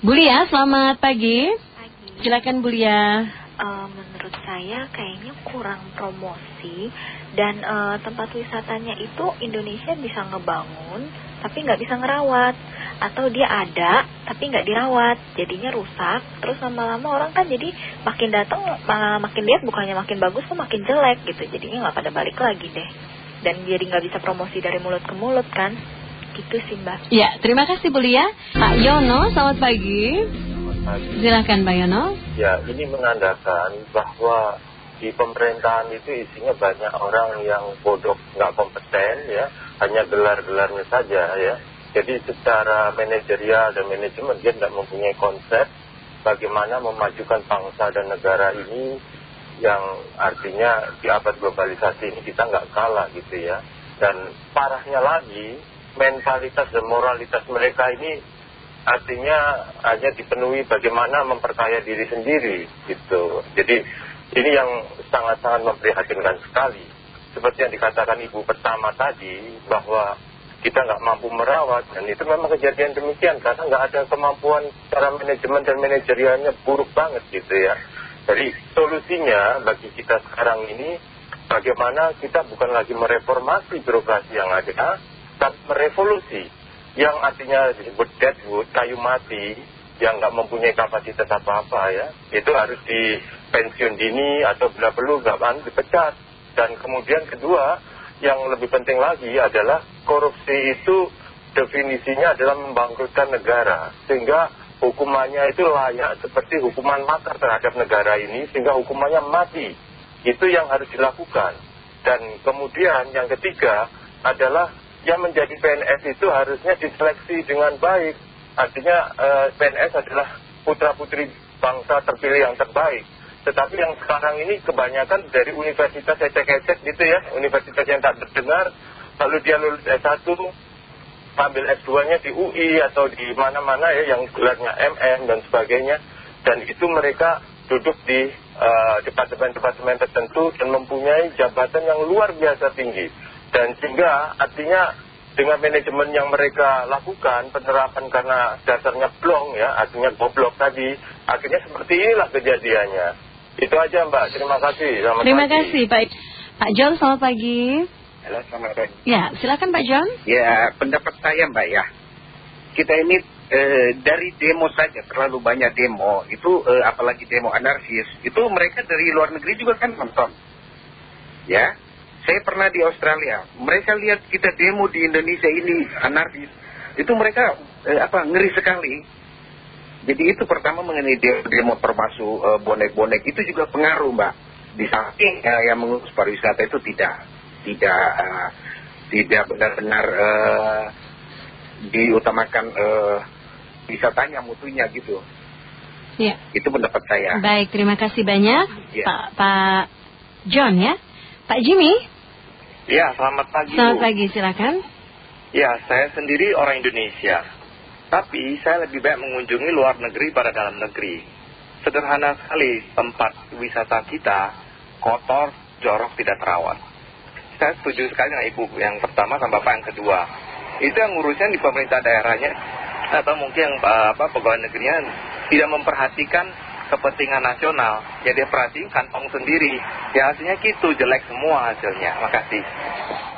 Bu Lia, selamat pagi. Pagi. Silakan Bu Lia. Eh, menurut saya kayaknya kurang promosi dan eh, tempat wisatanya itu Indonesia bisa ngebangun tapi nggak bisa ngerawat atau dia ada tapi nggak dirawat jadinya rusak terus lama-lama orang kan jadi makin datang malah makin lihat bukannya makin bagus tuh makin jelek gitu jadinya nggak pada balik lagi deh dan jadi nggak bisa promosi dari mulut ke mulut kan gitu sih mbak Ya, terima kasih Bu Lia. Pak Yono, selamat pagi. Silakan Pak Yono. Ya, ini menandakan bahwa di pemerintahan itu isinya banyak orang yang bodoh, nggak kompeten ya, hanya gelar-gelarnya saja ya. Jadi secara manajerial dan manajemen dia tidak mempunyai konsep bagaimana memajukan bangsa dan negara ini yang artinya di abad globalisasi ini kita nggak kalah gitu ya. Dan parahnya lagi, mentalitas dan moralitas mereka ini artinya hanya dipenuhi bagaimana memperkaya diri sendiri gitu. Jadi ini yang sangat-sangat memprihatinkan sekali. Seperti yang dikatakan ibu pertama tadi bahwa kita nggak mampu merawat dan itu memang kejadian demikian karena nggak ada kemampuan cara manajemen dan manajerialnya buruk banget gitu ya. Jadi solusinya bagi kita sekarang ini bagaimana kita bukan lagi mereformasi birokrasi yang ada, tapi merevolusi yang artinya disebut deadwood, kayu mati yang nggak mempunyai kapasitas apa-apa ya, itu harus di pensiun dini atau bila perlu nggak anu, dipecat. Dan kemudian kedua, yang lebih penting lagi adalah korupsi itu definisinya adalah membangkrutkan negara. Sehingga hukumannya itu layak seperti hukuman makar terhadap negara ini, sehingga hukumannya mati. Itu yang harus dilakukan. Dan kemudian yang ketiga adalah yang menjadi PNS itu harusnya diseleksi dengan baik. Artinya eh, PNS adalah putra-putri bangsa terpilih yang terbaik. Tetapi yang sekarang ini kebanyakan dari universitas ecek-ecek gitu ya, universitas yang tak terdengar, lalu dia lulus S1, ambil S2-nya di UI atau di mana-mana ya yang gelarnya MM dan sebagainya. Dan itu mereka duduk di eh, departemen-departemen tertentu dan mempunyai jabatan yang luar biasa tinggi. Dan sehingga artinya dengan manajemen yang mereka lakukan, penerapan karena dasarnya blong ya, artinya goblok tadi, akhirnya seperti inilah kejadiannya. Itu aja Mbak, terima kasih. Selamat Terima pagi. kasih Pak. Pak John, selamat pagi. Halo, selamat pagi. Ya, silakan Pak John. Ya, pendapat saya Mbak ya. Kita ini eh, dari demo saja, terlalu banyak demo. Itu eh, apalagi demo anarkis. Itu mereka dari luar negeri juga kan nonton. Ya, saya pernah di Australia. Mereka lihat kita demo di Indonesia ini anarkis. Itu mereka eh, apa ngeri sekali. Jadi itu pertama mengenai demo, demo termasuk eh, bonek-bonek itu juga pengaruh Mbak. Di samping eh, yang mengurus pariwisata itu tidak tidak eh, tidak benar-benar eh, diutamakan eh, wisatanya mutunya gitu. Ya, Itu pendapat saya. baik. Terima kasih banyak Ya. Pak, Pak John ya. Pak Jimmy, Ya, selamat pagi selamat Bu. pagi. Silakan. Ya, saya sendiri orang Indonesia. Tapi saya lebih baik mengunjungi luar negeri pada dalam negeri. Sederhana sekali tempat wisata kita kotor, jorok, tidak terawat. Saya setuju sekali dengan Ibu yang pertama sama Bapak yang kedua. Itu yang ngurusnya di pemerintah daerahnya atau mungkin yang eh, apa pegawai negerinya tidak memperhatikan kepentingan nasional. Ya dia perhatiin kantong sendiri. Ya hasilnya gitu, jelek semua hasilnya. Makasih.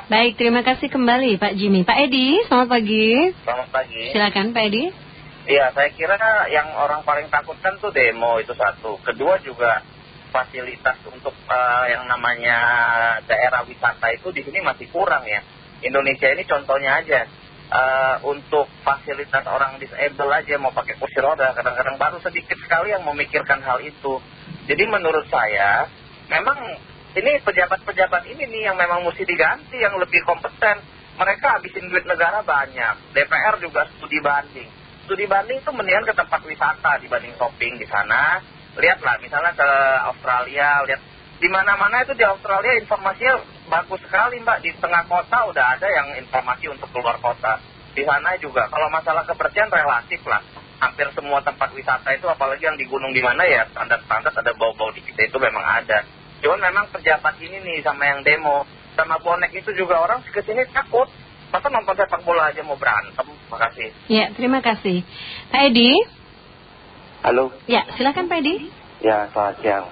Baik, terima kasih kembali Pak Jimmy. Pak Edi, selamat pagi. Selamat pagi. Silakan Pak Edi. Iya, saya kira yang orang paling takutkan tuh demo itu satu. Kedua juga fasilitas untuk eh, yang namanya daerah wisata itu di sini masih kurang ya. Indonesia ini contohnya aja. Eh, untuk fasilitas orang disable aja mau pakai kursi roda kadang-kadang baru sedikit sekali yang memikirkan hal itu. Jadi menurut saya memang ini pejabat-pejabat ini nih yang memang mesti diganti yang lebih kompeten. Mereka habisin duit negara banyak. DPR juga studi banding. Studi banding itu mendingan ke tempat wisata dibanding shopping di sana. Lihatlah misalnya ke Australia, lihat di mana-mana itu di Australia informasinya bagus sekali mbak. Di tengah kota udah ada yang informasi untuk keluar kota. Di sana juga kalau masalah kebersihan relatif lah. Hampir semua tempat wisata itu apalagi yang di gunung di mana ya standar-standar ada bau-bau di kita itu memang ada. Cuman memang pejabat ini nih sama yang demo sama bonek itu juga orang ke sini takut. Masa nonton sepak bola aja mau berantem? Makasih. Ya, terima kasih. Pak Edi, Halo. Ya, silakan Pak Edi. Ya, selamat siang.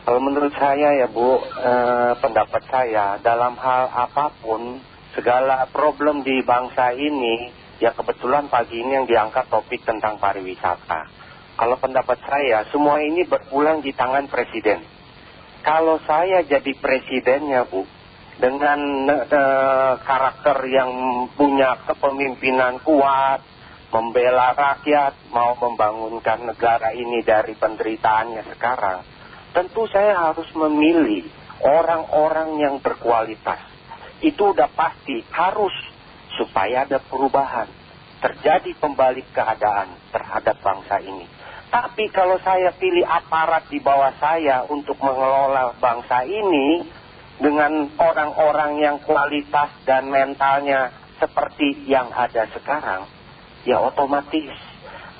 Kalau menurut saya ya Bu, eh, pendapat saya dalam hal apa pun, segala problem di bangsa ini, ya kebetulan pagi ini yang diangkat topik tentang pariwisata. Kalau pendapat saya, semua ini berpulang di tangan Presiden. Kalau saya jadi presidennya Bu, dengan eh, karakter yang punya kepemimpinan kuat, membela rakyat, mau membangunkan negara ini dari penderitaannya sekarang, tentu saya harus memilih orang-orang yang berkualitas. Itu udah pasti harus supaya ada perubahan, terjadi pembalik keadaan terhadap bangsa ini. Tapi kalau saya pilih aparat di bawah saya untuk mengelola bangsa ini dengan orang-orang yang kualitas dan mentalnya seperti yang ada sekarang, ya otomatis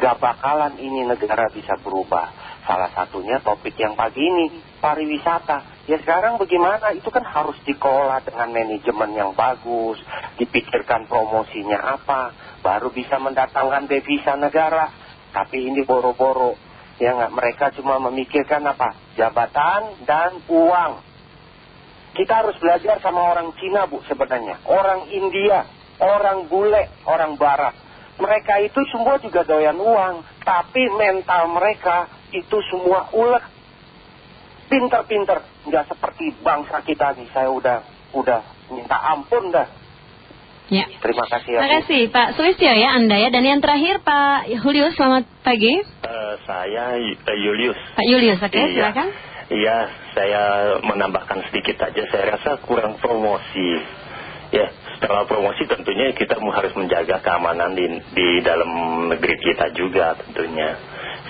gak bakalan ini negara bisa berubah. Salah satunya topik yang pagi ini, pariwisata. Ya sekarang bagaimana? Itu kan harus dikelola dengan manajemen yang bagus, dipikirkan promosinya apa, baru bisa mendatangkan devisa negara. Tapi ini boro-boro. Ya nggak, mereka cuma memikirkan apa? Jabatan dan uang. Kita harus belajar sama orang Cina bu sebenarnya. Orang India, orang bule, orang barat mereka itu semua juga doyan uang, tapi mental mereka itu semua ulet. Pinter-pinter, nggak seperti bangsa kita nih. Saya udah udah minta ampun dah. Ya. Terima kasih ya. Terima kasih Pak Sulistyo ya Anda ya. Dan yang terakhir Pak Julius, selamat pagi. Uh, saya uh, Julius. Pak Julius, oke okay, iya. silakan. Iya, saya menambahkan sedikit aja. Saya rasa kurang promosi. Ya, setelah promosi tentunya kita harus menjaga keamanan di, di dalam negeri kita juga tentunya.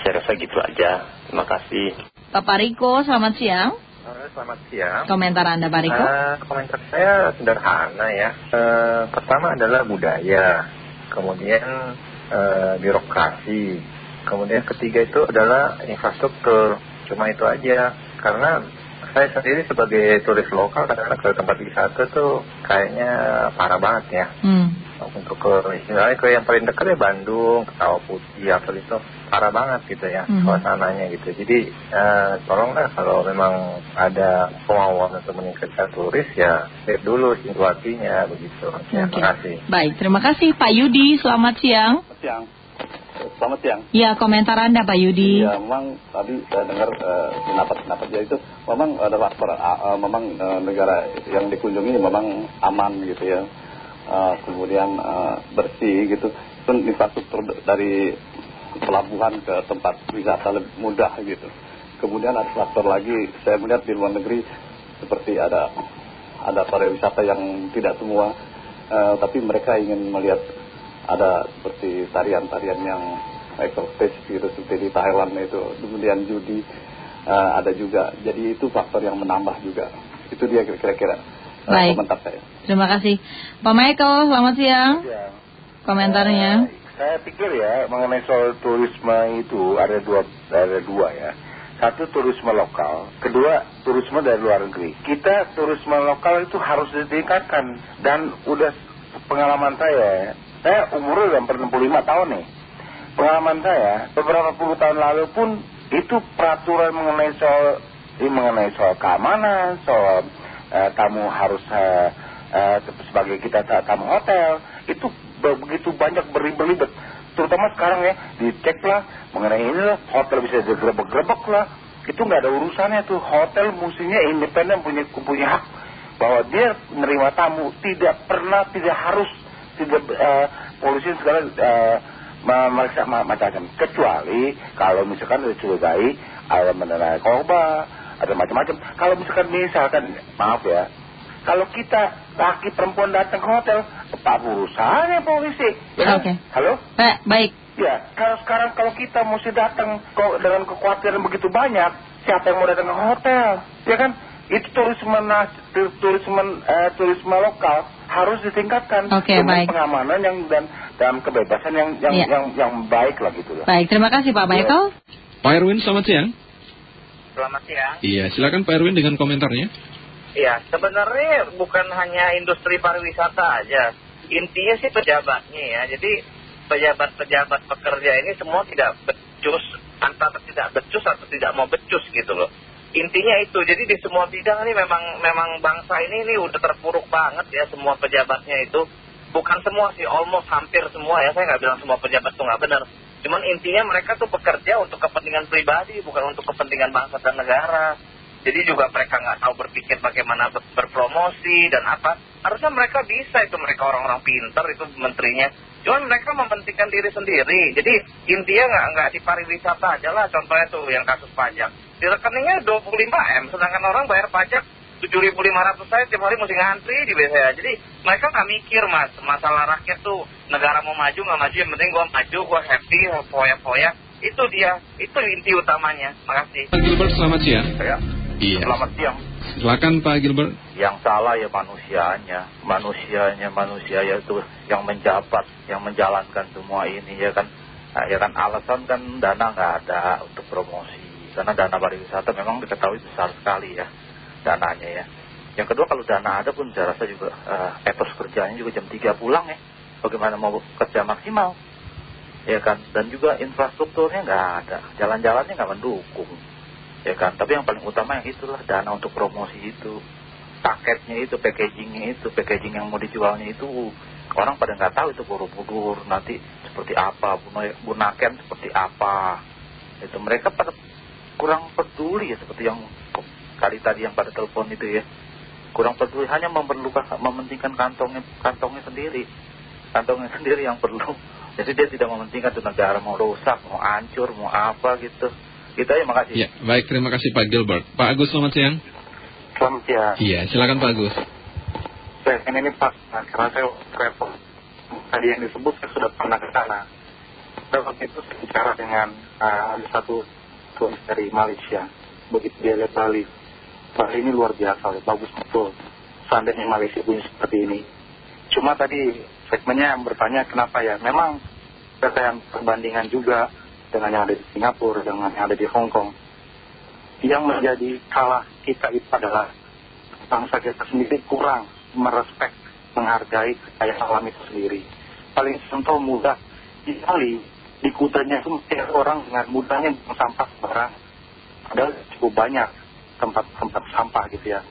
Saya rasa gitu aja. Terima kasih. Pak Pariko, selamat siang. Uh, selamat siang. Komentar Anda Pak Riko? Uh, komentar saya sederhana ya. Uh, pertama adalah budaya, kemudian uh, birokrasi, kemudian ketiga itu adalah infrastruktur. Cuma itu aja. Karena saya sendiri sebagai turis lokal kadang-kadang ke tempat wisata tuh kayaknya parah banget ya. Hmm. Untuk ke istilahnya ke yang paling dekat ya Bandung, Ketawa Putih, apa itu parah banget gitu ya hmm. suasananya gitu. Jadi eh, tolonglah kalau memang ada kemauan untuk meningkatkan turis ya lihat dulu situasinya begitu. Ya, Terima kasih. Baik, terima kasih Pak Yudi. Selamat siang. Selamat siang. Selamat siang. Ya, komentar Anda Pak Yudi. Ya, memang tadi saya dengar pendapat-pendapat dia itu memang ada faktor, uh, memang uh, negara yang dikunjungi memang aman gitu ya. Uh, kemudian uh, bersih gitu. Itu infrastruktur dari pelabuhan ke tempat wisata lebih mudah gitu. Kemudian ada faktor lagi, saya melihat di luar negeri seperti ada ada pariwisata yang tidak semua, uh, tapi mereka ingin melihat ada seperti tarian-tarian yang eksotis gitu seperti di Thailand itu. Kemudian judi uh, ada juga. Jadi itu faktor yang menambah juga. Itu dia kira-kira uh, komentar saya. Terima kasih. Pak Michael selamat siang. Ya. komentarnya. Uh, saya pikir ya mengenai soal turisme itu ada dua ada dua ya. Satu turisme lokal, kedua turisme dari luar negeri. Kita turisme lokal itu harus ditingkatkan. Dan udah pengalaman saya saya umur udah 65 tahun nih. Pengalaman saya, beberapa puluh tahun lalu pun itu peraturan mengenai soal, mengenai soal keamanan, soal uh, tamu harus uh, uh, sebagai kita tamu hotel, itu begitu banyak berlibat-libat. Terutama sekarang ya, dicek lah mengenai ini lah, hotel bisa digerebek-gerebek lah. Itu nggak ada urusannya tuh, hotel musuhnya independen punya, punya hak bahwa dia menerima tamu, tidak pernah, tidak harus tidak uh, polisi segala uh, memeriksa macam-macam. Kecuali kalau misalkan dicurigai ada mengenai korban ada macam-macam. Kalau misalkan misalkan maaf ya kalau kita laki perempuan datang ke hotel apa urusannya polisi ya oke. Okay. halo? Eh, baik. Ya kalau sekarang kalau kita mesti datang dengan kekhawatiran begitu banyak siapa yang mau datang ke hotel ya kan? Itu turisme turisme uh, turisme lokal harus ditingkatkan okay, dengan baik. pengamanan yang dan dalam kebebasan yang yang, ya. yang yang baik lah gitu loh. Baik, terima kasih Pak Michael. Ya. Pak Erwin, selamat siang. Selamat siang. Iya, silakan Pak Erwin dengan komentarnya. Iya, sebenarnya bukan hanya industri pariwisata aja. Intinya sih pejabatnya ya. Jadi pejabat-pejabat pekerja ini semua tidak becus antara tidak becus atau tidak mau becus gitu loh. Intinya itu, jadi di semua bidang ini memang memang bangsa ini ini udah terpuruk banget ya semua pejabatnya itu. Bukan semua sih, almost hampir semua ya, saya nggak bilang semua pejabat itu nggak benar. Cuman intinya mereka tuh bekerja untuk kepentingan pribadi, bukan untuk kepentingan bangsa dan negara. Jadi juga mereka nggak tahu berpikir bagaimana berpromosi dan apa. Harusnya mereka bisa itu, mereka orang-orang pinter itu menterinya. Cuman mereka mementingkan diri sendiri. Jadi intinya nggak nggak di pariwisata aja lah, contohnya tuh yang kasus pajak. Di rekeningnya 25M, sedangkan orang bayar pajak 7.500 saya tiap hari mesti ngantri di BCA. Jadi mereka nggak mikir mas, masalah rakyat tuh negara mau maju nggak maju, yang penting gua maju, gua happy, foya-foya. Itu dia, itu inti utamanya. Makasih. Pak Gilbert, selamat siang. Ya. Iya. Selamat siang. Silakan Pak Gilbert. Yang salah ya manusianya, manusianya manusia yaitu yang menjabat, yang menjalankan semua ini ya kan. Nah, ya kan alasan kan dana nggak ada untuk promosi, karena dana pariwisata memang diketahui besar sekali ya dananya ya. Yang kedua kalau dana ada pun saya rasa juga uh, etos kerjanya juga jam 3 pulang ya. Bagaimana mau kerja maksimal? Ya kan, dan juga infrastrukturnya nggak ada, jalan-jalannya nggak mendukung. Ya kan, tapi yang paling utama yang itulah dana untuk promosi itu. Paketnya itu, packagingnya itu, packaging yang mau dijualnya itu orang pada nggak tahu itu borobudur nanti seperti apa, bunaken seperti apa. Itu mereka pada kurang peduli ya seperti yang kali tadi yang pada telepon itu ya. Kurang peduli hanya memerlukan mementingkan kantongnya kantongnya sendiri. Kantongnya sendiri yang perlu. Jadi dia tidak mementingkan tuh negara mau rusak mau hancur mau apa gitu. Kita ya makasih. Ya baik terima kasih Pak Gilbert. Pak Agus selamat siang. Selamat siang. Iya silakan Pak Agus. Saya ini Pak karena saya travel. Tadi yang disebut saya sudah pernah ke sana. Dan waktu itu saya bicara dengan uh, satu turis dari Malaysia begitu dia lihat Bali Bali ini luar biasa, bagus betul. Seandainya Malaysia punya seperti ini. Cuma tadi segmennya yang bertanya kenapa ya. Memang yang perbandingan juga dengan yang ada di Singapura, dengan yang ada di Hong Kong. Yang menjadi kalah kita itu adalah bangsa kita sendiri kurang merespek, menghargai kekayaan alam itu sendiri. Paling contoh mudah, di Bali, di kutanya itu orang dengan mudahnya sampah barang. Padahal cukup banyak tempat-tempat sampah gitu ya.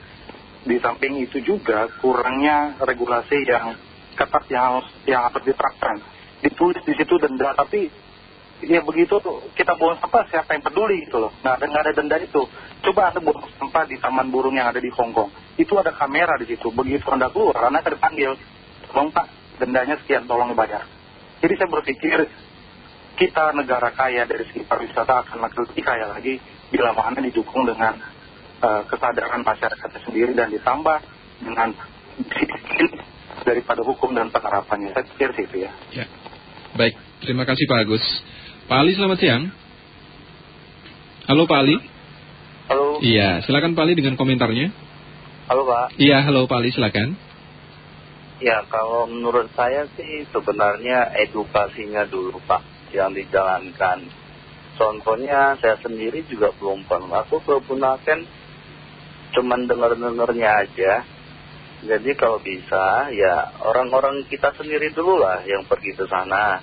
Di samping itu juga kurangnya regulasi yang ketat yang harus, yang harus diterapkan. Ditulis di situ denda, tapi ya begitu kita buang sampah siapa yang peduli gitu loh. Nah, nggak ada denda itu. Coba anda buang sampah di taman burung yang ada di Hong Kong. Itu ada kamera di situ. Begitu anda keluar, anda akan dipanggil. Tolong pak, dendanya sekian, tolong dibayar. Jadi saya berpikir kita negara kaya dari segi pariwisata akan lebih kaya lagi bila mana didukung dengan uh, kesadaran masyarakat sendiri dan ditambah dengan disiplin daripada hukum dan penerapannya. Saya pikir sih itu ya. ya. Baik, terima kasih Pak Agus. Pak Ali selamat siang. Halo Pak Ali. Halo. Iya, silakan Pak Ali dengan komentarnya. Halo Pak. Iya, halo Pak Ali silakan. Ya, kalau menurut saya sih sebenarnya edukasinya dulu Pak yang dijalankan. Contohnya saya sendiri juga belum pernah aku ke Bunaken cuman dengar-dengarnya aja. Jadi kalau bisa ya orang-orang kita sendiri dulu lah yang pergi ke sana.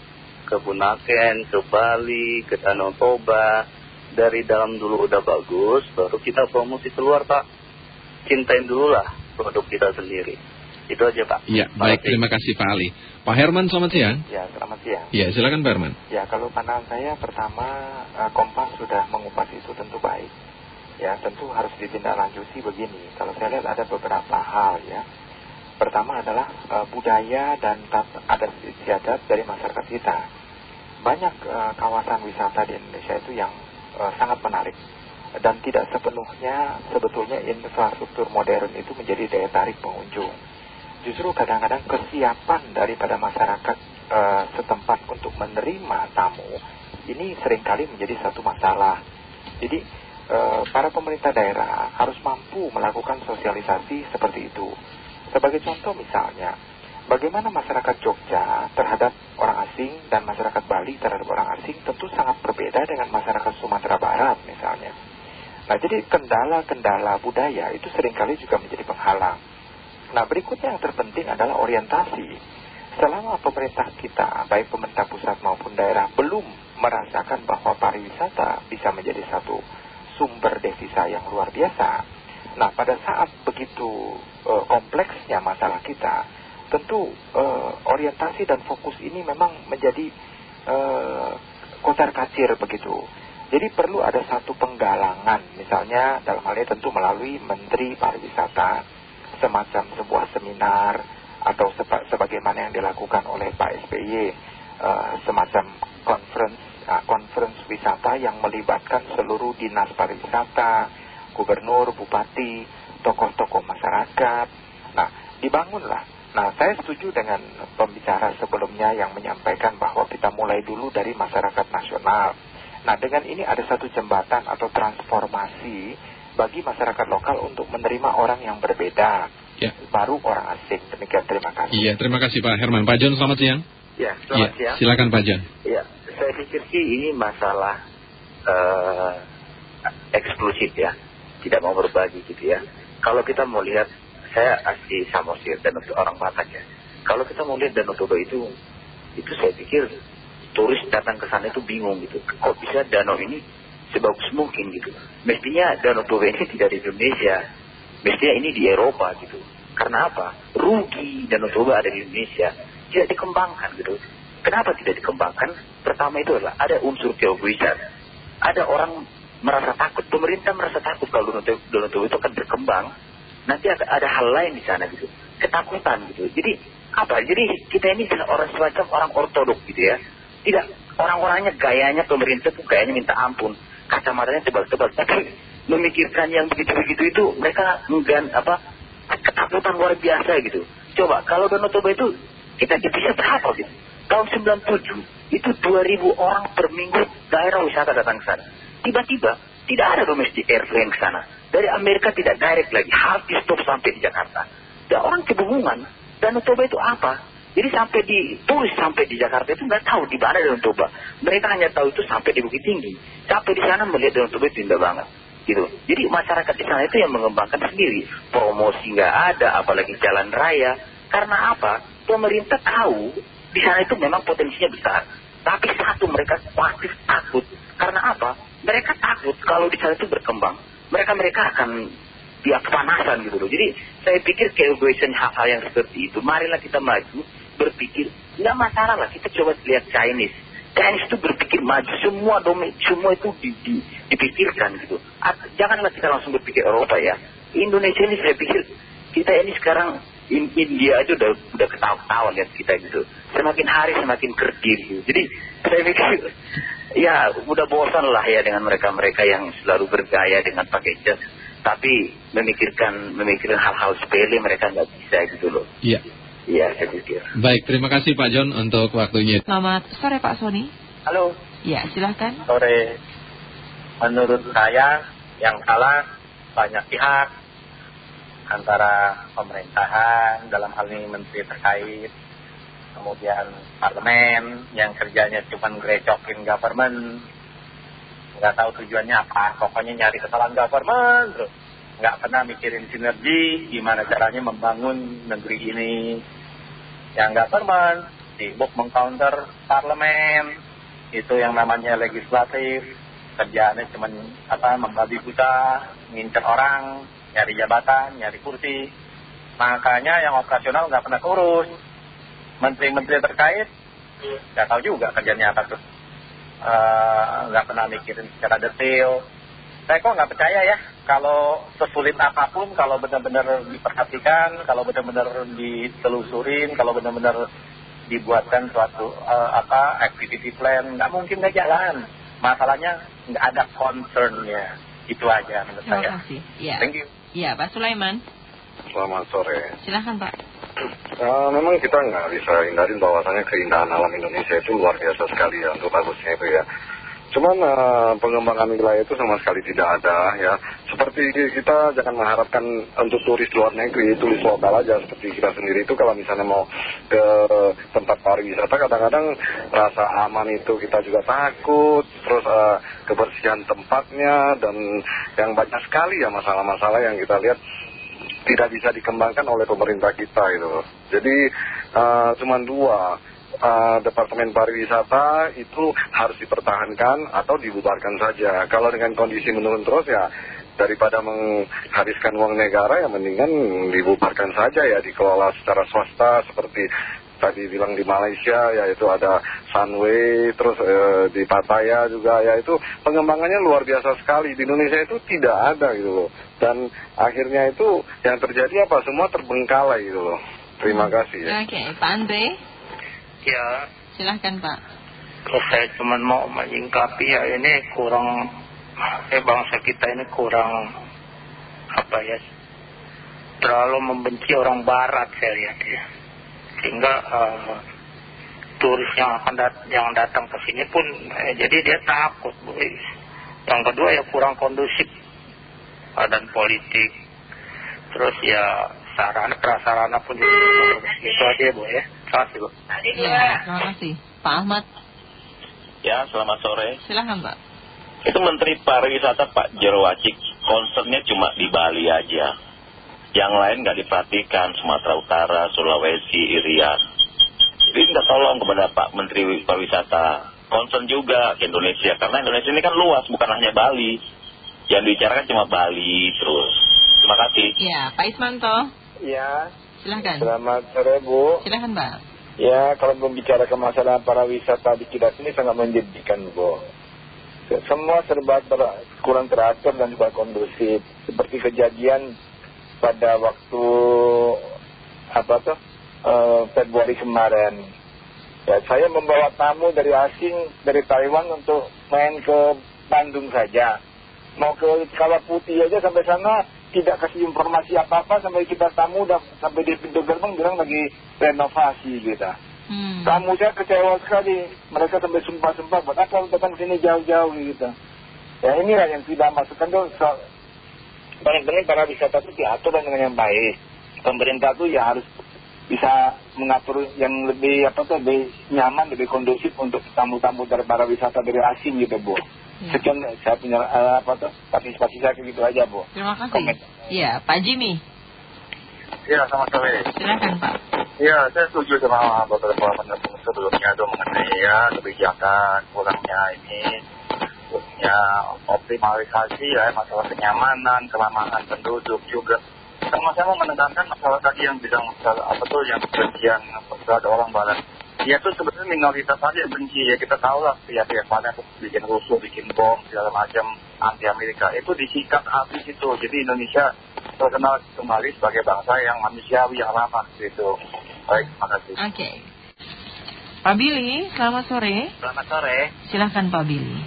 Ke Bunaken, ke Bali, ke Danau Toba. Dari dalam dulu udah bagus, baru kita promosi keluar Pak. Cintain dulu lah produk kita sendiri. Itu aja Pak. Iya, baik. Terima kasih Pak Ali. Pak Herman, selamat siang. Ya, selamat siang. Iya, silakan Pak Herman. Ya, kalau pandangan saya pertama uh, Kompas sudah mengupas itu tentu baik ya tentu harus ditindaklanjuti begini. Kalau saya lihat ada beberapa hal ya. Pertama adalah uh, budaya dan adat istiadat dari masyarakat kita. Banyak uh, kawasan wisata di Indonesia itu yang uh, sangat menarik dan tidak sepenuhnya sebetulnya infrastruktur modern itu menjadi daya tarik pengunjung. Justru kadang-kadang kesiapan daripada masyarakat uh, setempat untuk menerima tamu ini sering kali menjadi satu masalah. Jadi Eh, para pemerintah daerah harus mampu melakukan sosialisasi seperti itu. Sebagai contoh misalnya, bagaimana masyarakat Jogja terhadap orang asing dan masyarakat Bali terhadap orang asing tentu sangat berbeda dengan masyarakat Sumatera Barat misalnya. Nah jadi kendala-kendala budaya itu sering kali juga menjadi penghalang. Nah berikutnya yang terpenting adalah orientasi. Selama pemerintah kita, baik pemerintah pusat maupun daerah, belum merasakan bahwa pariwisata bisa menjadi satu sumber devisa yang luar biasa. Nah, pada saat begitu uh, kompleksnya masalah kita, tentu uh, orientasi dan fokus ini memang menjadi uh, kocar kacir begitu. Jadi perlu ada satu penggalangan, misalnya dalam hal ini tentu melalui Menteri Pariwisata, semacam sebuah seminar atau seba sebagaimana yang dilakukan oleh Pak SBY, uh, semacam conference, uh, conference wisata yang melibatkan seluruh dinas pariwisata, gubernur, bupati, tokoh-tokoh masyarakat. Nah, dibangunlah. Nah, saya setuju dengan pembicara sebelumnya yang menyampaikan bahwa kita mulai dulu dari masyarakat nasional. Nah, dengan ini ada satu jembatan atau transformasi bagi masyarakat lokal untuk menerima orang yang berbeda. Ya. Baru orang asing. Demikian, terima kasih. Iya, terima kasih Pak Herman. Pak John, selamat siang. Ya, selamat ya, siang. Silakan Pak John. Ya, saya pikir sih ini masalah uh, eksklusif ya. Tidak mau berbagi gitu ya. Kalau kita mau lihat, saya asli Samosir dan untuk orang Batak ya. Kalau kita mau lihat Danau Toba itu, itu saya pikir turis datang ke sana itu bingung gitu. Kok bisa danau ini sebagus mungkin gitu. Mestinya Danau Toba ini tidak di Indonesia. Mestinya ini di Eropa gitu. Karena apa? Rugi Danau Toba ada di Indonesia. Tidak dikembangkan gitu. Kenapa tidak dikembangkan? Pertama itu adalah ada unsur keegoisan. Ada orang merasa takut. Pemerintah merasa takut kalau Danau Toba itu akan berkembang. Nanti ada, hal lain di sana gitu. Ketakutan gitu. Jadi apa? Jadi kita ini orang semacam orang ortodok gitu ya. Tidak, orang-orangnya gayanya pemerintah tuh gayanya minta ampun. Kacamatanya tebal-tebal. Tapi memikirkan yang begitu-begitu itu mereka enggan apa ketakutan luar biasa gitu. Coba kalau Danau Toba itu kita bisa berapa gitu? Tahun 97 itu 2000 orang per minggu daerah wisata datang ke sana. Tiba-tiba tidak ada domestic airplane ke sana. Dari Amerika tidak direct lagi, di stop sampai di Jakarta. Dan orang kebingungan, Danau Toba itu apa? Jadi sampai di turis sampai di Jakarta itu nggak tahu di mana Danau Toba. Mereka hanya tahu itu sampai di Bukit Tinggi. Sampai di sana melihat Danau Toba itu indah banget. Gitu. Jadi masyarakat di sana itu yang mengembangkan sendiri. Promosi nggak ada, apalagi jalan raya. Karena apa? Pemerintah tahu di sana itu memang potensinya besar. Tapi satu mereka pasti takut. Karena apa? Mereka takut kalau di sana itu berkembang. Mereka-mereka akan dia kepanasan gitu loh. Jadi saya pikir keegoisan hal-hal yang seperti itu. Marilah kita maju, berpikir. Nggak masalah lah, kita coba lihat Chinese. Chinese itu berpikir maju, semua domain, semua itu di, di, dipikirkan gitu. Janganlah kita langsung berpikir Eropa ya. Indonesia ini saya pikir, kita ini sekarang, in, India aja udah, udah ketawa-tawa lihat kita gitu. Semakin hari semakin kerdil gitu. Jadi saya pikir, ya udah bosan lah ya dengan mereka-mereka yang selalu bergaya dengan pakai jas tapi memikirkan memikirkan hal-hal sepele mereka nggak bisa gitu loh. Iya. Iya, saya pikir. Baik, terima kasih Pak John untuk waktunya. Selamat sore Pak Sony. Halo. Ya, silahkan. Sore. Menurut saya yang salah banyak pihak antara pemerintahan dalam hal ini menteri terkait, kemudian parlemen yang kerjanya cuma grecokin government, nggak tahu tujuannya apa, pokoknya nyari kesalahan government terus. Nggak pernah mikirin sinergi, gimana caranya membangun negeri ini. Yang government sibuk mengcounter parlemen, itu yang namanya legislatif, kerjaannya cuma apa, membabi buta, ngincer orang, nyari jabatan, nyari kursi. Makanya yang operasional nggak pernah kurus. Menteri-menteri terkait, nggak tahu juga kerjanya apa tuh nggak uh, pernah mikirin secara detail. Saya kok nggak percaya ya kalau sesulit apa pun, kalau benar-benar diperhatikan, kalau benar-benar ditelusurin, kalau benar-benar dibuatkan suatu uh, apa activity plan, nggak mungkin nggak jalan. Masalahnya nggak ada concernnya. Itu aja menurut Terima saya. kasih. Ya. Thank you. Ya, Pak Sulaiman. Selamat sore. Silahkan Pak. Uh, memang kita nggak bisa hindarin bahwasannya keindahan alam Indonesia itu luar biasa sekali ya untuk bagusnya itu ya. Cuman uh, pengembangan wilayah itu sama sekali tidak ada ya. Seperti kita jangan mengharapkan untuk turis luar negeri, turis lokal aja. Seperti kita sendiri itu kalau misalnya mau ke tempat pariwisata kadang-kadang rasa aman itu kita juga takut. Terus uh, kebersihan tempatnya dan yang banyak sekali ya masalah-masalah yang kita lihat tidak bisa dikembangkan oleh pemerintah kita gitu. Jadi uh, cuma dua uh, Departemen Pariwisata itu harus dipertahankan atau dibubarkan saja. Kalau dengan kondisi menurun terus ya daripada menghabiskan uang negara ya mendingan dibubarkan saja ya dikelola secara swasta seperti tadi bilang di Malaysia yaitu ada Sunway terus eh, di Pattaya juga ya itu pengembangannya luar biasa sekali. Di Indonesia itu tidak ada gitu loh. Dan akhirnya itu yang terjadi apa? Semua terbengkalai gitu loh. Terima Hmm. kasih ya. Oke, Pak Andre, Ya, silahkan Pak. kalau saya cuma mau menyingkapi ya ini kurang, eh bangsa kita ini kurang, apa ya, terlalu membenci orang barat saya lihat ya. Sehingga eh, turis yang akan dat- yang datang ke sini pun, eh, jadi dia takut. Bu. Yang kedua ya kurang kondusif badan politik. Terus ya sarana prasarana pun itu aja bu ya. Terima kasih bu. Terima kasih. Pak Ahmad, Ya, selamat sore. silahkan Pak. Itu Menteri Pariwisata Pak Jerwacik, concernnya cuma di Bali aja. Yang lain nggak diperhatikan, Sumatera Utara, Sulawesi, Irian. Jadi minta tolong kepada Pak Menteri Pariwisata, concern juga ke Indonesia. Karena Indonesia ini kan luas, bukan hanya Bali. Yang dibicarakan cuma Bali terus. Terima kasih. Ya, Pak Ismanto, Ya, silahkan. selamat sore Bu. Silahkan Pak. Ya, kalau membicarakan masalah para wisata di Kidas ini sangat menjadikan Bu. Semua serba ter- kurang teratur dan juga kondusif. Seperti kejadian pada waktu apa tuh eh, Februari kemarin. Ya, saya membawa tamu dari asing dari Taiwan untuk main ke Bandung saja. Mau ke Kawah Putih aja sampai sana tidak kasih informasi apa-apa sampai kita tamu udah sampai di pintu gerbang bilang lagi renovasi gitu. Tamu saya kecewa sekali. Mereka sampai sumpah-sumpah buat apa datang sini jauh-jauh gitu. Ya inilah yang tidak masukkan tuh so- paling penting para wisata itu diatur dengan yang baik. Pemerintah tuh ya harus bisa mengatur yang lebih apa tuh lebih nyaman, lebih kondusif untuk tamu-tamu dari para wisata dari asing gitu bu. Sekian saya punya eh, apa tuh partisipasi saya gitu aja bu. Terima kasih. Iya, Pak Jimmy, Ya, selamat sore. silahkan Pak. Ya, saya setuju sama beberapa pendukung sebelumnya itu mengenai ya kebijakan kurangnya ini khususnya optimalisasi ya masalah kenyamanan, kelamanan penduduk juga. Sama saya mau menekankan masalah tadi yang bilang masalah apa tuh yang kebencian terhadap orang barat. Ya itu sebenarnya minoritas saja yang benci ya kita tahu lah pihak-pihak mana tuh bikin rusuh, bikin bom segala macam anti Amerika itu disikat habis itu. Jadi Indonesia terkenal kembali sebagai bangsa yang manusiawi yang ramah gitu. Baik, terima kasih. Oke. Pak Billy, selamat sore. Selamat sore. Silahkan Pak Billy.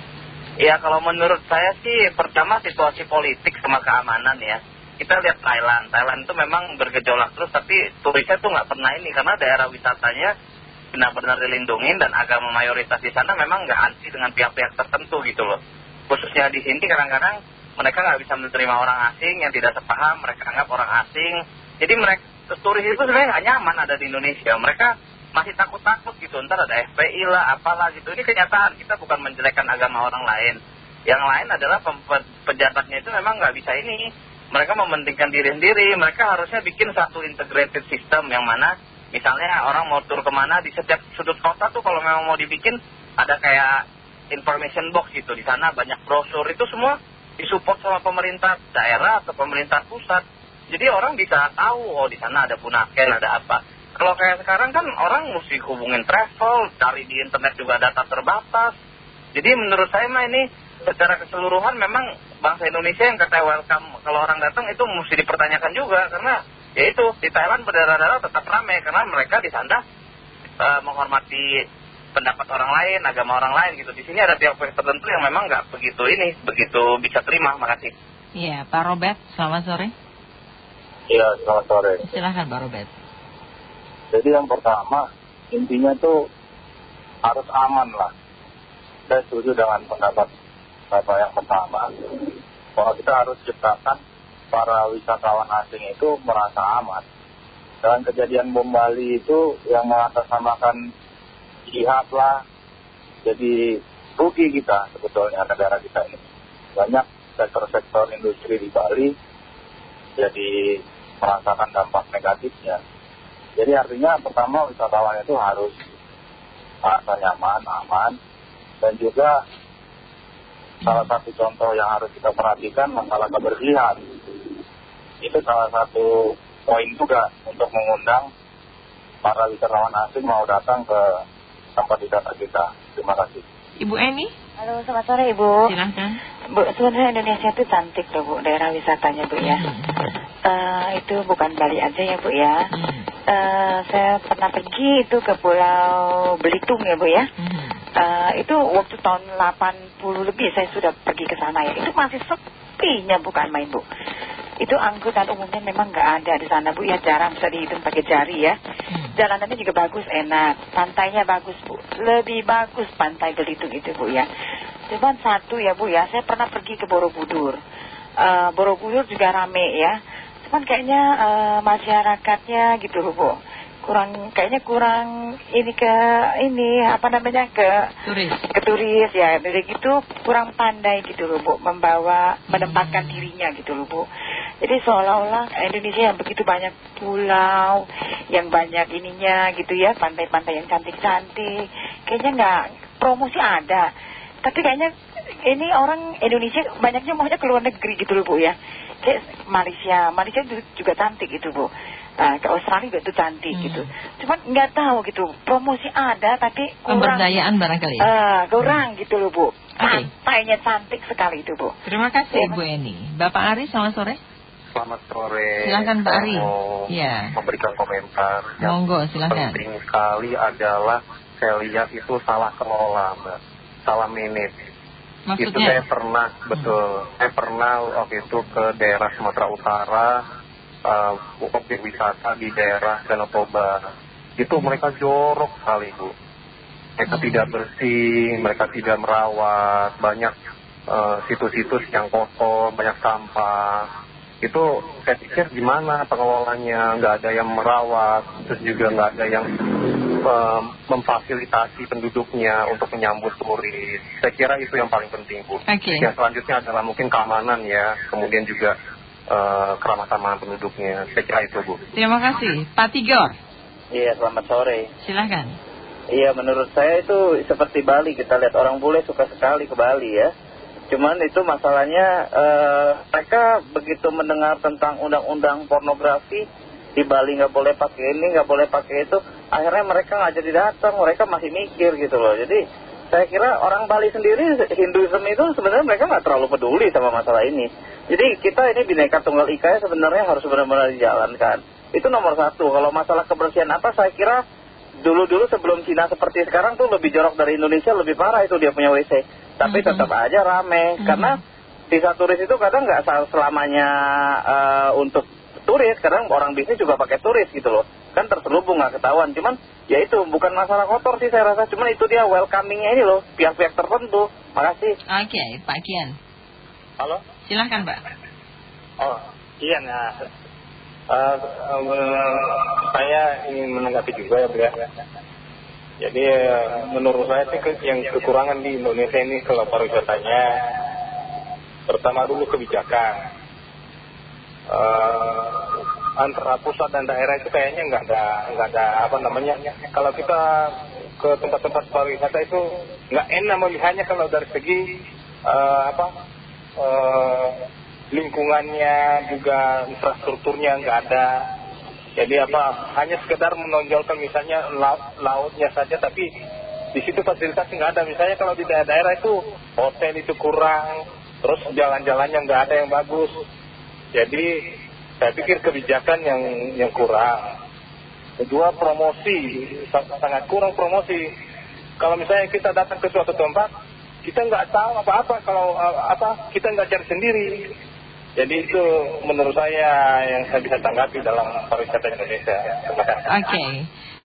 Ya kalau menurut saya sih pertama situasi politik sama keamanan ya. Kita lihat Thailand. Thailand itu memang bergejolak terus tapi turisnya tuh nggak pernah ini karena daerah wisatanya benar-benar dilindungin dan agama mayoritas di sana memang nggak anti dengan pihak-pihak tertentu gitu loh. Khususnya di sini kadang-kadang mereka nggak bisa menerima orang asing yang tidak sepaham, mereka anggap orang asing. Jadi mereka turis itu sebenarnya nggak nyaman ada di Indonesia. Mereka masih takut-takut gitu, ntar ada FPI lah, apalah gitu. Ini kenyataan, kita bukan menjelekkan agama orang lain. Yang lain adalah pejabatnya itu memang nggak bisa ini. Mereka mementingkan diri sendiri, mereka harusnya bikin satu integrated system yang mana misalnya orang mau tur ke mana di setiap sudut kota tuh kalau memang mau dibikin ada kayak information box gitu. Di sana banyak brosur. Itu semua disupport sama pemerintah daerah atau pemerintah pusat. Jadi orang bisa tahu oh di sana ada punaken ada apa. Kalau kayak sekarang kan orang mesti hubungin travel cari di internet juga data terbatas. Jadi menurut saya mah ini secara keseluruhan memang bangsa Indonesia yang kata welcome. Kalau orang datang itu mesti dipertanyakan juga karena ya itu di Thailand berdarah-darah tetap ramai karena mereka di sana eh, menghormati pendapat orang lain, agama orang lain gitu. Di sini ada pihak-pihak tertentu yang memang nggak begitu ini, begitu bisa terima. Makasih. Iya, Pak Robert, selamat sore. Iya, selamat sore. Silahkan Pak Robert. Jadi yang pertama, intinya tuh harus aman lah. Saya setuju dengan pendapat Bapak yang pertama. Bahwa kita harus ciptakan para wisatawan asing itu merasa aman. Dan kejadian bom Bali itu yang mengatasnamakan jihad lah. Jadi rugi kita sebetulnya negara kita ini. Banyak sektor-sektor industri di Bali jadi merasakan dampak negatifnya. Jadi artinya pertama wisatawan itu harus merasa nyaman, aman. Dan juga salah satu contoh yang harus kita perhatikan masalah kebersihan. Itu salah satu poin juga untuk mengundang para wisatawan asing mau datang ke tempat wisata kita. Terima kasih. Ibu Eni? Halo, selamat sore Ibu. Silahkan. Bu, sebenarnya Indonesia itu cantik loh Bu, daerah wisatanya Bu ya. Eh, itu bukan Bali aja ya Bu ya. Eh, saya pernah pergi itu ke Pulau Belitung ya Bu ya. Eh, itu waktu tahun 80 lebih saya sudah pergi ke sana ya. Itu masih sepinya bukan main Bu. Itu angkutan umumnya memang nggak ada di sana Bu ya, jarang bisa dihitung pakai jari ya. Jalanannya juga bagus, enak. Pantainya bagus Bu. Lebih bagus pantai Belitung itu Bu ya. Cuman satu ya Bu ya, saya pernah pergi ke Borobudur. Eh, Borobudur juga rame ya. Cuman kayaknya eh, masyarakatnya gitu loh Bu. Kurang, kayaknya kurang ini ke ini apa namanya ke Turis. ke turis ya. Dari gitu kurang pandai gitu loh Bu. Membawa, menempatkan dirinya gitu loh Bu. Jadi seolah-olah Indonesia yang begitu banyak pulau, yang banyak ininya gitu ya, pantai-pantai yang cantik-cantik. Kayaknya nggak, promosi ada. Tapi kayaknya ini orang Indonesia banyaknya maunya ke luar negeri gitu loh Bu ya. Kayak Malaysia, Malaysia juga, cantik gitu Bu. Nah, ke Australia juga itu cantik gitu. Cuman nggak tahu gitu, promosi ada tapi kurang. Pemberdayaan barangkali ya? Eh, kurang gitu loh Bu. Pantainya cantik sekali itu Bu. Terima kasih Ibu Eni. Bapak Ari, selamat sore. Selamat sore. Silakan, Pak Ari. mau Ya. memberikan komentar. Monggo, silakan. penting sekali adalah saya lihat itu salah kelola, Mbak. Salah manage. Itu Maksudnya? saya pernah, betul. Saya pernah waktu itu ke daerah Sumatera Utara, uh, objek wisata di daerah Danau Toba. Itu mereka jorok sekali, Bu. Mereka tidak bersih, mereka tidak merawat, banyak eh, situs-situs yang kotor, banyak sampah. Itu saya pikir gimana pengelolanya, nggak ada yang merawat, terus juga nggak ada yang eh, memfasilitasi penduduknya untuk menyambut turis. Saya kira itu yang paling penting, Bu. Oke. Yang selanjutnya adalah mungkin keamanan ya, kemudian juga eh, keramah-tamahan penduduknya. Saya kira itu, Bu. Terima kasih. Pak Tigor, Iya, selamat sore. silahkan. Iya, menurut saya itu seperti Bali. Kita lihat orang bule suka sekali ke Bali ya. Cuman itu masalahnya eh, mereka begitu mendengar tentang undang-undang pornografi di Bali nggak boleh pakai ini, nggak boleh pakai itu. Akhirnya mereka nggak jadi datang, mereka masih mikir gitu loh. Jadi saya kira orang Bali sendiri Hinduism itu sebenarnya mereka nggak terlalu peduli sama masalah ini. Jadi kita ini bineka tunggal ika sebenarnya harus benar-benar dijalankan. Itu nomor satu. Kalau masalah kebersihan apa, saya kira dulu-dulu sebelum Cina seperti sekarang tuh lebih jorok dari Indonesia, lebih parah itu dia punya WC. Tapi tetap aja rame. Karena visa turis itu kadang nggak sel- selamanya eh, untuk turis. Kadang orang bisnis juga pakai turis gitu loh. Kan terselubung nggak ketahuan. Cuman ya itu bukan masalah kotor sih saya rasa. Cuman itu dia welcomingnya ini loh. Pihak-pihak tertentu. Makasih. Oke, Pak Kian. Halo? Silahkan Pak. Oh, iya nah. Eh, eh, saya ingin menanggapi juga ya, Bu ya. Jadi menurut saya sih yang kekurangan di Indonesia ini kalau pariwisatanya pertama dulu kebijakan. Eh, antara pusat dan daerah itu kayaknya nggak ada nggak ada apa namanya kalau kita ke tempat-tempat pariwisata itu nggak enak melihatnya kalau dari segi eh, apa eh, lingkungannya juga infrastrukturnya nggak ada jadi apa hanya sekedar menonjolkan misalnya laut, lautnya saja tapi di situ fasilitasnya nggak ada. Misalnya kalau di daerah-daerah itu hotel itu kurang terus jalan-jalannya nggak ada yang bagus. Jadi saya pikir kebijakan yang yang kurang. Kedua promosi. Sa- sangat kurang promosi. Kalau misalnya kita datang ke suatu tempat kita nggak tahu apa-apa kalau eh, apa kita nggak cari sendiri jadi itu menurut saya yang saya bisa tanggapi dalam pariwisata Indonesia Oke.